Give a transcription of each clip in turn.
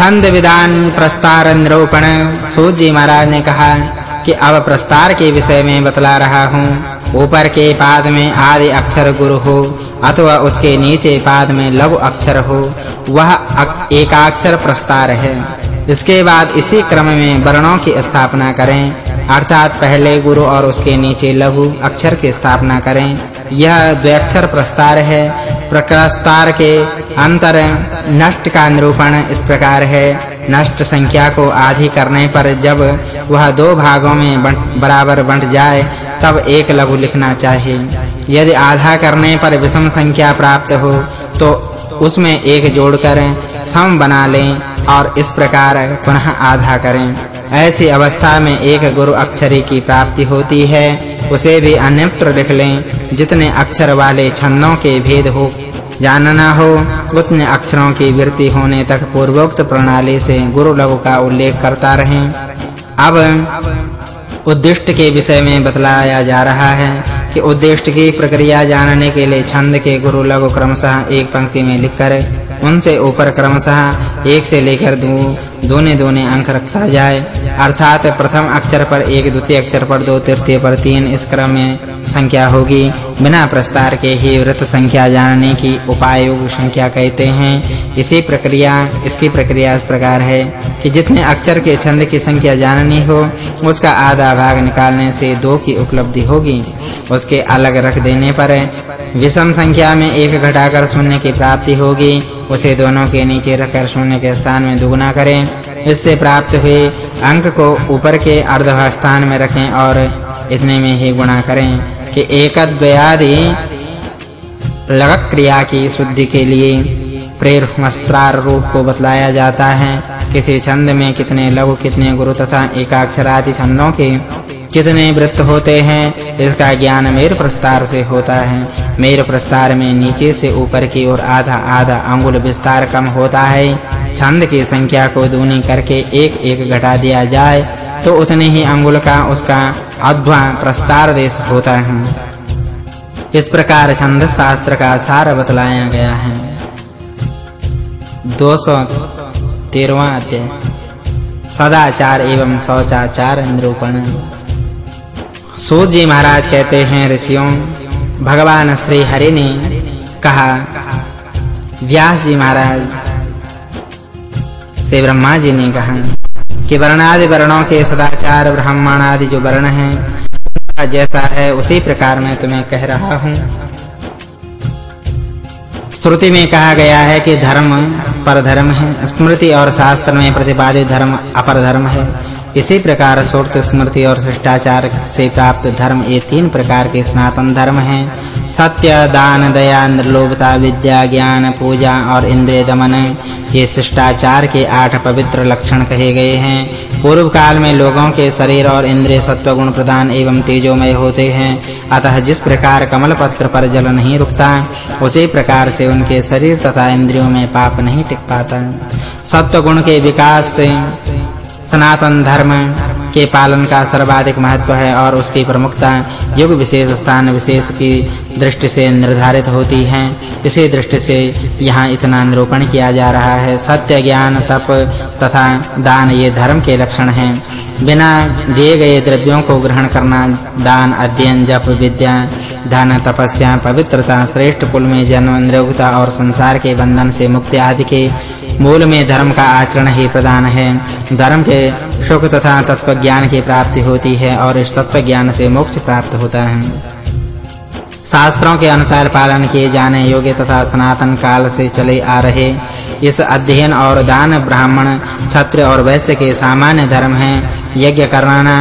छंद विधान प्रस्तार निरूपण। सूत जी महाराज ने कहा कि अब प्रस्तार के विषय में बतला रहा हूँ। ऊपर के पाद में आदि अक्षर गुरु हो, अथवा उसके नीचे पाद में लघु अक्षर हो, वह एकाक्षर प्रस्तार है। इसके बाद इसी क्रम में वर्णों की स्थापना करें। अर्थात पहले गुरु और उसके नीचे लघु अक्षर की स्थापना करें। यह द्व्यक्षर प्रस्तार है। प्रकास्तार के अंतर नष्ट का निरूपण इस प्रकार है। नष्ट संख्या को आधी करने पर जब वह दो भागों में बंट, बराबर बंट जाए तब एक लघु लिखना चाहिए। यदि आधा करने पर विषम संख्या प्राप्त हो तो उसमें एक जोड़कर सम बना लें और इस प्रकार पुनः आधा करें। ऐसी अवस्था में एक गुरु अक्षरी की प्राप्ति होती है उसे भी अन्यत्र लिख लें जितने अक्षर वाले छंदों के भेद हो जानना हो उतने अक्षरों की वृत्ति होने तक पूर्वोक्त प्रणाली से गुरु लघु का उल्लेख करता रहें। अब, उद्दिष्ट के विषय में बतलाया जा रहा है कि उद्दिष्ट की प्रक्रिया जानने के लिए छंद के गुरु लघु क्रमशः एक पंक्ति में लिखकर, उनसे ऊपर क्रमशः एक से लेकर दो दोने दोने अंक रखता जाए। अर्थात प्रथम अक्षर पर एक, द्वितीय अक्षर पर दो, तृतीय पर तीन इस क्रम में संख्या होगी। बिना प्रस्तार के ही वृत्त संख्या जानने की उपायोग संख्या कहते हैं। इसी प्रक्रिया, इसकी प्रक्रिया इस प्रकार है कि जितने अक्षर के छंद की संख्या जाननी हो, उसका आधा भाग निकालने से दो की उपलब्धि होगी। उसके अलग रख देने पर विषम संख्या में एक घटाकर शून्य की प्राप्ति होगी। उसे दोनों के नीचे रखकर शून्य के स्थान में दुगुना करें। इससे प्राप्त हुए अंक को ऊपर के अर्धभाग स्थान में रखें और इतने में ही गुणा करें कि एकद्वयादि लगक क्रिया की शुद्धि के लिए प्रेर मस्त्रार रूप को बतलाया जाता है। किसी छंद में कितने लघु, कितने गुरु तथा एकाक्षर आदि छंदों के कितने वृत्त होते हैं, इसका ज्ञान मेर प्रस्तार से होता है। मेर प्रस्तार में नीचे से ऊपर की ओर आधा आधा अंगुल विस्तार कम होता है। छंद की संख्या को दूनी करके एक एक घटा दिया जाए तो उतने ही अंगुल का उसका अध्वा प्रस्तार देश होता है। इस प्रकार छंद शास्त्र का सार बतलाया गया है। 213वां अध्याय। सदाचार एवं शौचाचार निरूपण। सूत जी महाराज कहते हैं, ऋषियों, भगवान श्री हरि ने कहा, व्यास जी महाराज से ब्रह्मा जी ने कहा कि वर्णादि वर्णों के सदाचार ब्राह्मण आदि जो वर्ण हैं जैसा है उसी प्रकार मैं तुम्हें कह रहा हूँ। श्रुति में कहा गया है कि धर्म पर धर्म है। स्मृति और शास्त्र में प्रतिपादित धर्म अपर धर्म है। इसी प्रकार सुरत स्मृति और शिष्टाचार से प्राप्त धर्म ये तीन प्रकार के सनातन धर्म हैं। सत्य, दान, दया, निर्लोभता, विद्या, ज्ञान, पूजा और इंद्रिय दमन, ये शिष्टाचार के आठ पवित्र लक्षण कहे गए हैं। पूर्व काल में लोगों के शरीर और इंद्रिय सत्व गुण प्रदान एवं तेजोमय होते हैं। अतः जिस प्रकार कमल पत्र पर जल नहीं रुकता, उसी प्रकार से उनके शरीर तथा इंद्रियों में पाप नहीं टिक पाता। सत्व गुण के विकास से सनातन धर्म के पालन का सर्वाधिक महत्व है और उसकी प्रमुखता युग विशेष स्थान विशेष की दृष्टि से निर्धारित होती है। इसी दृष्टि से यहाँ इतना निरूपण किया जा रहा है। सत्य, ज्ञान, तप तथा दान ये धर्म के लक्षण हैं। बिना दिए गए द्रव्यों को ग्रहण करना, दान, अध्ययन, जप, विद्या, धन, तपस्या, पवित्रता, श्रेष्ठ कुल में जन्म, निरोगता और संसार के बंधन से मुक्ति आदि के मूल में धर्म का आचरण ही प्रदान है। धर्म के सुख तथा तत्व ज्ञान की प्राप्ति होती है और इस तत्व ज्ञान से मोक्ष प्राप्त होता है। शास्त्रों के अनुसार पालन किए जाने योग्य तथा सनातन काल से चले आ रहे इस अध्ययन और दान ब्राह्मण, क्षत्रिय और वैश्य के सामान्य धर्म हैं। यज्ञ करना,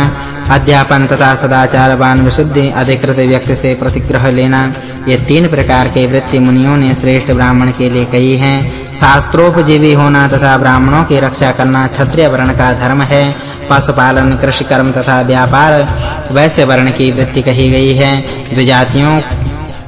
अध्यापन तथा सदाचार वान विशुद्धि अधिकृत व्यक्ति से प्रतिग्रह लेना ये तीन प्रकार के वृत्ति मुनियों ने श्रेष्ठ ब्राह्मण के लिए कही हैं। शास्त्रोपजीवी होना तथा ब्राह्मणों की रक्षा करना क्षत्रिय वर्ण का धर्म है। पशुपालन कृषि कर्म तथा व्यापार, वैश्य वर्ण की वृत्ति कही गई है। द्विजातियों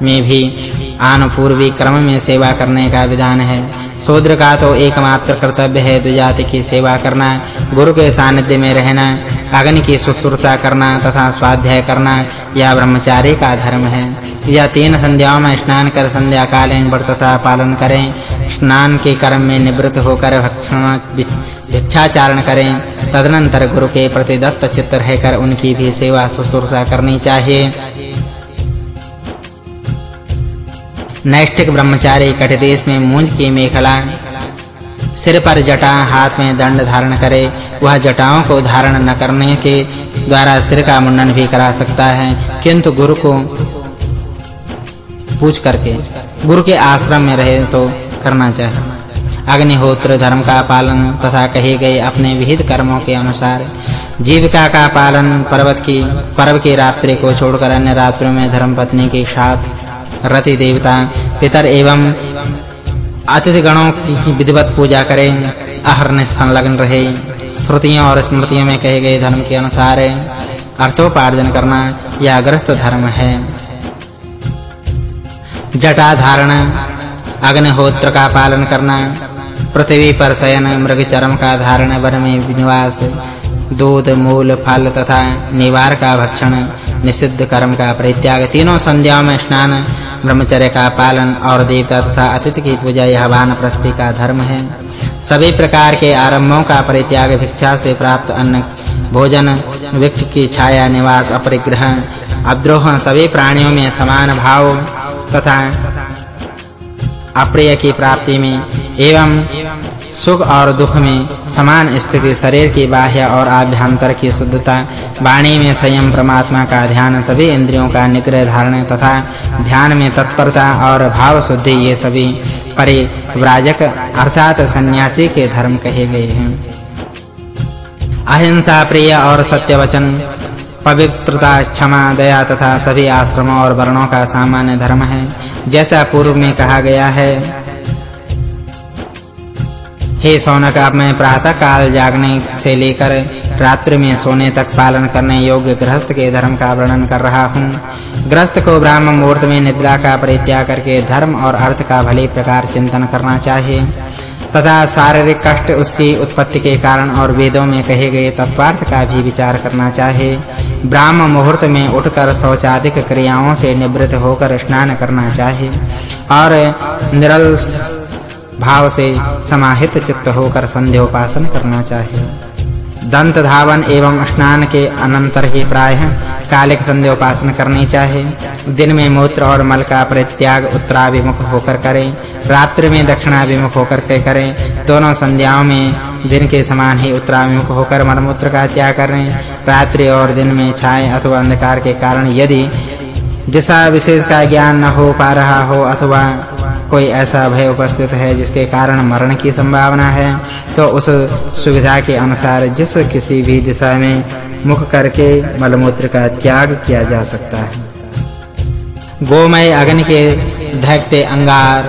में भी आन पूर्वी क्रम में सेवा करने का विधान है। शूद्र का तो एकमात्र कर्तव्य है द्विजाति की सेवा करना, गुरु के सानिध्य में रहना, अग्नि की शुश्रूषा करना तथा स्वाध्याय करना, यह ब्रह्मचारी का धर्म है। यह तीन संध्याओं में स्नान कर संध्या कालीन व्रत तथा पालन करें। स्नान के कर्म में निवृत्त होकर भक्षण भिक्षाचारण करें। तदनंतर गुरु के प्रति दत्त चित्त रहकर उनकी भी सेवा शुश्रूषा करनी चाहिए। नैष्ठिक ब्रह्मचारी कटदेश में मूंज की मेखला, सिर पर जटा हाथ में दंड धारण करे। वह जटाओं को धारण न करने के द्वारा सिर का मुंडन भी करा सकता है। किंतु गुरु को पूछ करके गुरु के आश्रम में रहे तो करना चाहिए अग्निहोत्र धर्म का पालन तथा कहे गए अपने विहित कर्मों के अनुसार जीविका का पालन पर्वत की, पर्व की रात्रि को छोड़कर अन्य रात्रियों में धर्मपत्नी के साथ रति देवता, पितर एवं अतिथि गणों की विधिवत पूजा करें। अहरनिश संलग्न रहे। श्रुतियों और स्मृतियों में कहे गए धर्म के अनुसार अर्थोपार्जन करना यह अग्रस्त धर्म है। जटा धारण अग्निहोत्र का पालन करना, पृथ्वी पर शयन मृग चरम का धारण, वन में निवास दूध, मूल, फल तथा निवार का भक्षण, निषिद्ध कर्म का परित्याग, तीनों संध्याओं में स्नान, ब्रह्मचर्य का पालन और देवता तथा अतिथि की पूजा, यह वानप्रस्थी का धर्म है। सभी प्रकार के आरंभों का परित्याग, भिक्षा से प्राप्त अन्न, भोजन, वृक्ष की छाया, निवास, अपरिग्रह, अद्रोह, सभी प्राणियों में समान भाव तथा अप्रिय की प्राप्ति में एवं सुख और दुख में समान स्थिति शरीर की बाह्य और आभ्यंतर की शुद्धता, वाणी में संयम परमात्मा का ध्यान, सभी इंद्रियों का निग्रह धारण तथा ध्यान में तत्परता और भाव शुद्धि, ये सभी परिव्राजक अर्थात सन्यासी के धर्म कहे गए हैं। अहिंसा प्रिय और सत्य वचन पवित्रता, क्षमा, दया तथा सभी आश्रमों और वर्णों का सामान्य धर्म है। जैसा पूर्व में कहा गया है, हे सौनक अब मैं प्रातः काल जागने से लेकर रात्रि में सोने तक पालन करने योग्य गृहस्थ के धर्म का वर्णन कर रहा हूँ। गृहस्थ को ब्राह्म मुहूर्त में निद्रा का परित्याग करके धर्म और अर्थ का भली प्रकार चिंतन करना चाहिए। तथा शारीरिक कष्ट उसकी उत्पत्ति के कारण और वेदों में कहे गए तत्वार्थ का भी विचार करना चाहिए। ब्राह्म मुहूर्त में उठकर शौचादिक क्रियाओं से निवृत्त होकर स्नान करना चाहिए और निरल भाव से समाहित चित्त होकर संध्योपासन करना चाहिए। दंत धावन एवं स्नान के अनंतर ही प्रायः कालिक संध्योपासन करनी चाहिए। दिन में मूत्र और मल का परित्याग उत्तराभिमुख होकर करें, रात्रि में दक्षिणाभिमुख होकर के करें, दोनों संध्याओं में दिन के समान ही उत्तराभिमुख होकर मलमूत्र का त्याग करें रात्रि और दिन में छाए अथवा अंधकार के कारण यदि दिशा विशेष का ज्ञान न हो पा रहा हो अथवा कोई ऐसा भय उपस्थित है जिसके कारण मरण की संभावना है तो उस सुविधा के अनुसार जिस किसी भी दिशा में मुख करके मलमूत्र का त्याग किया जा सकता है। गोमय अग्नि के धकते अंगार,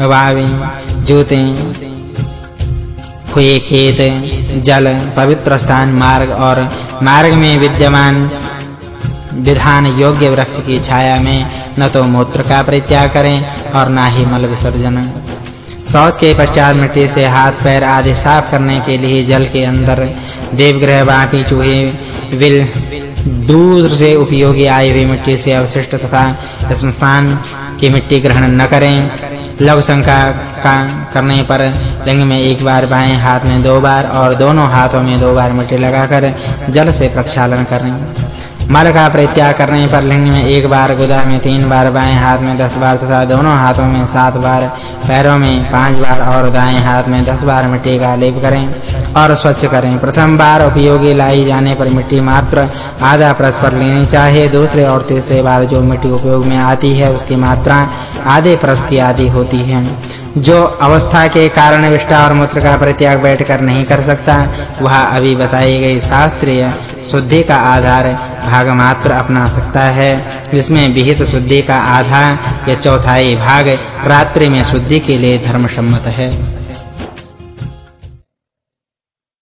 वावी, जूते, हुए खेत जल, पवित्र स्थान, मार्ग और मार्ग में विद्यमान विधान योग्य वृक्ष की छाया में न तो मूत्र का परित्याग करें और ना ही मल विसर्जन। शौच के पश्चात मिट्टी से हाथ, पैर आदि साफ़ करने के लिए जल के अंदर देवग्रह वापी चूहे, विल दूर से उपयोगी आई हुई मिट्टी से अवशिष्ट तथा स्मशान की मिट्टी ग्रहण न करें। लघु शंका का करने पर लिंग में एक बार बाएँ हाथ में दो बार और दोनों हाथों में दो बार मिट्टी लगाकर जल से प्रक्षालन करें मल का परित्याग करने पर लिंग में एक बार, गुदा में तीन बार, बाएँ हाथ में दस बार तथा दोनों हाथों में सात बार, पैरों में पाँच बार और दाएँ हाथ में दस बार मिट्टी का लेप करें और स्वच्छ करें। प्रथम बार उपयोगी लाई जाने पर मिट्टी मात्र आधा प्रस पर लेनी चाहिए। दूसरे और तीसरे बार जो मिट्टी उपयोग में आती है, उसकी मात्रा आधे प्रस की आदि होती है। जो अवस्था के कारण विष्टा और मूत्र का परित्याग बैठकर नहीं कर सकता, वह अभी बताई गई शास्त्रीय शुद्धि का आधार भाग मात्र अपना सकता है, जिसमें विहित शुद्धि का आधा या चौथाई भाग रात्रि में शुद्धि के लिए धर्मसम्मत है।